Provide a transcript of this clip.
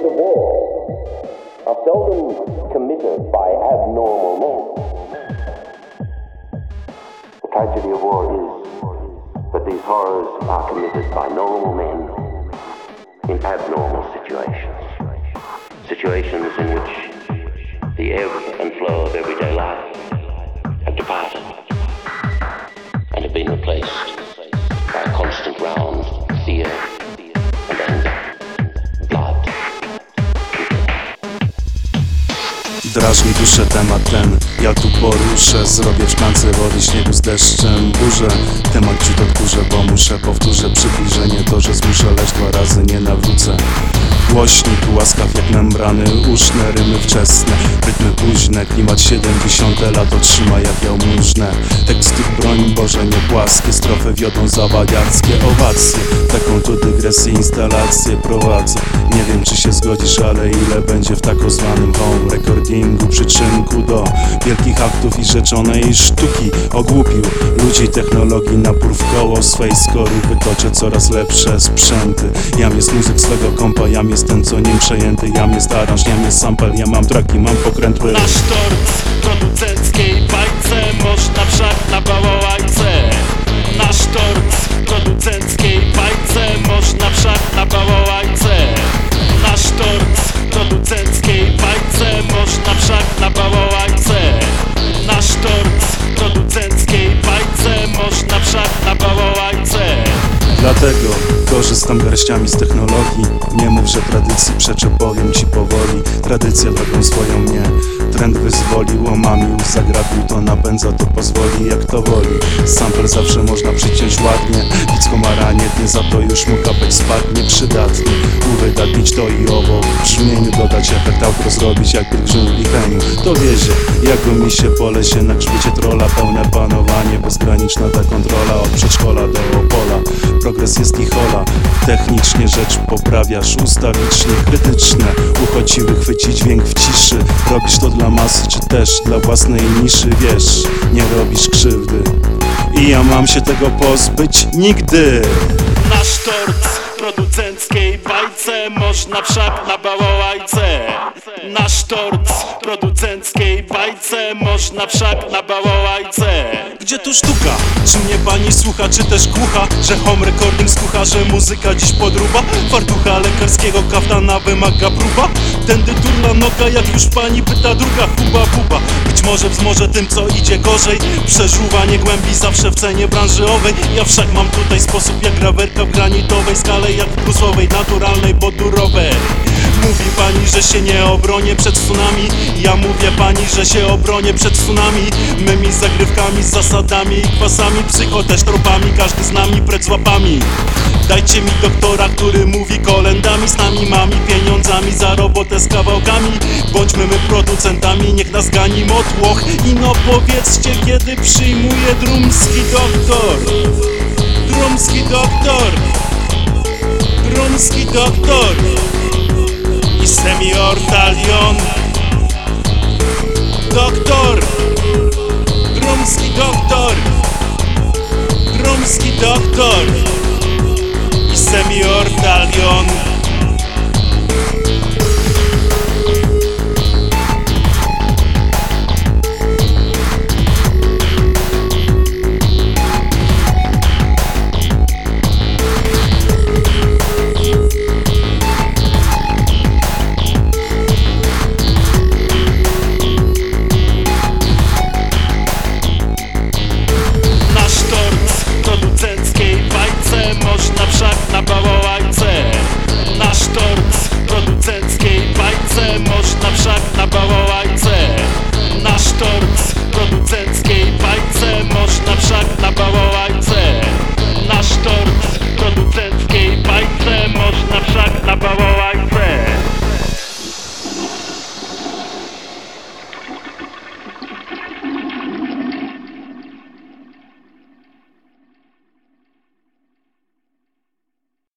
is of war, are seldom committed by abnormal men. The tragedy of war is that these horrors are committed by normal men in abnormal situations. Situations in which the ebb and flow of everyday life have departed and have been replaced by a constant round. Drażni duszę temat ten, ja tu poruszę Zrobię w szklance wody śniegu z deszczem. Burzę Temat ci odkurzę, bo muszę Powtórzę przybliżenie. To, że zmuszę Lecz dwa razy nie nawrócę. Głośnik łaskaw jak membrany uszne Rymy wczesne, rytmy późne Klimat 70 lat otrzyma jak jałmużnę. Teksty broń Boże nie płaskie Strofy wiodą zawadiackie owacje. Taką tu dygresję instalację prowadzę. Nie wiem czy się zgodzisz, ale ile będzie w tak zwanym home recordingu Przyczynku do wielkich aktów i rzeczonej sztuki? Ogłupił ludzi technologii napór w koło swej skorupy Toczę coraz lepsze sprzęty. Jam jest muzyk swego kompa, jam jest ten co nim przejęty. Jam jest aranż, jam jest sample, ja mam traki, mam pokrętły. Nasz tort w tego. Korzystam garściami z technologii. Nie mów, że tradycji przeczę, powiem ci powoli. Tradycja drogą swoją mnie Trend wyzwolił, omamił, zagrabił To napędza, to pozwoli jak to woli. Sample zawsze można przyciąć ładnie. Widz komara nie tnie, za to już mu kapeć spadnie Przydatnie, uwydatnić to i owo W brzmieniu dodać efekt outro zrobić Jak pielgrzym w licheniu To wiezie, jak mi się po lesie Na grzbiecie trola. Pełne panowanie Bezgraniczna ta kontrola. Od przedszkola do opola Progres jest i hola Technicznie rzecz poprawiasz Ustawicznie krytyczne. Uchodziły chwyci dźwięk w ciszy. Robisz to dla masy czy też dla własnej niszy? Wiesz, nie robisz krzywdy. I ja mam się tego pozbyć nigdy. Nasz tort producenckiej bajce. Można wszak na bałałajce Nasz tort w producenckiej bajce. Można wszak na bałałajce Gdzie tu sztuka? Czy mnie pani słucha, czy też głucha? Że home recording skucha, że muzyka dziś podruba. Fartucha lekarskiego kaftana wymaga próba. Tędy turla noga, jak już pani pyta druga Huba buba, być może wzmoże tym co idzie gorzej. Przeżuwanie głębi zawsze w cenie branży owej. Ja wszak mam tutaj sposób jak grawerka w granitowej skale Jak w bluesowej, naturalnej, bodurowej Mówi pani, że się nie obronię przed tsunami. Ja mówię pani, że się obronię przed tsunami. Mymi zagrywkami, zasadami i kwasami. Psycho też tropami, każdy z nami przed łapami. Dajcie mi doktora, który mówi kolendami Z nami mami, pieniądzami za robotę z kawałkami. Bądźmy my producentami, niech nas gani motłoch. I no powiedzcie, kiedy przyjmuje drumski doktor. Drumski doktor Drumski doktor i semi-ortalion Doktor Drumski doktor